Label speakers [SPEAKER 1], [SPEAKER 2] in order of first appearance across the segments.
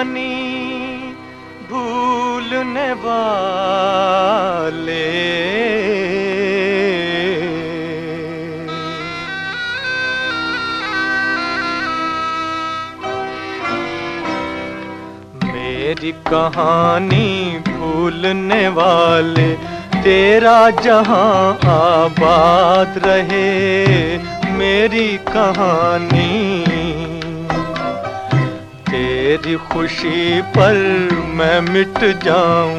[SPEAKER 1] कहानी भूलने वाले। मेरी कहानी भूलने वाले तेरा जहाँ आबाद रहे मेरी कहानी। तेरी खुशी पर मैं मिट जाऊँ।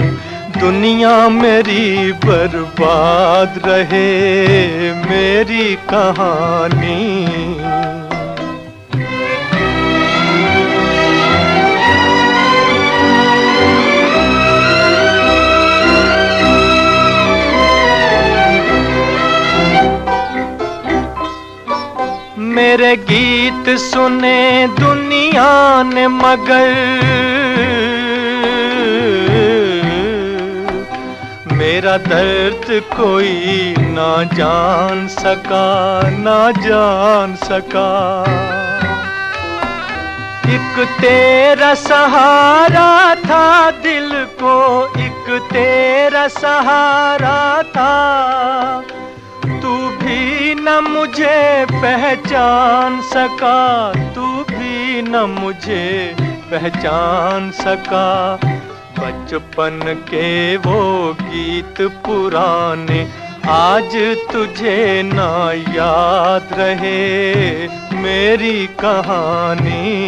[SPEAKER 1] दुनिया मेरी बर्बाद रहे मेरी कहानी। मेरे गीत सुने दुनिया ने मगर। मेरा दर्द कोई ना जान सका, ना जान सका। एक तेरा सहारा था दिल को, एक तेरा सहारा था। मुझे पहचान सका, तू भी न मुझे पहचान सका। बचपन के वो गीत पुराने, आज तुझे ना याद रहे मेरी कहानी।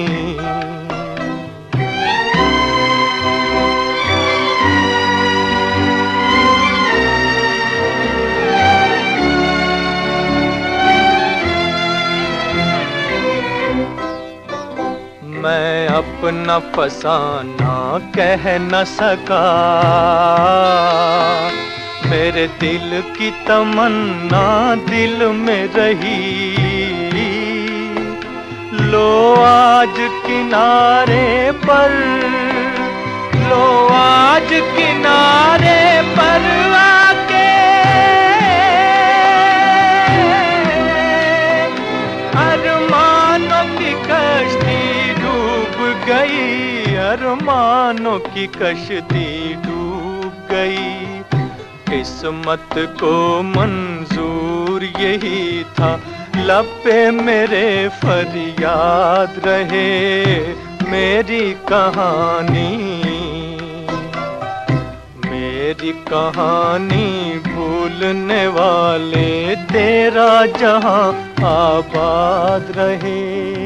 [SPEAKER 1] अपना फसाना कह न सका। मेरे दिल की तमन्ना दिल में रही। लो आज किनारे पर, लो आज किनारे गई, अरमानों की कश्ती डूब गई। किस्मत को मंजूर यही था लपे मेरे फरियाद रहे, मेरी कहानी। मेरी कहानी भूलने वाले तेरा जहाँ आबाद रहे।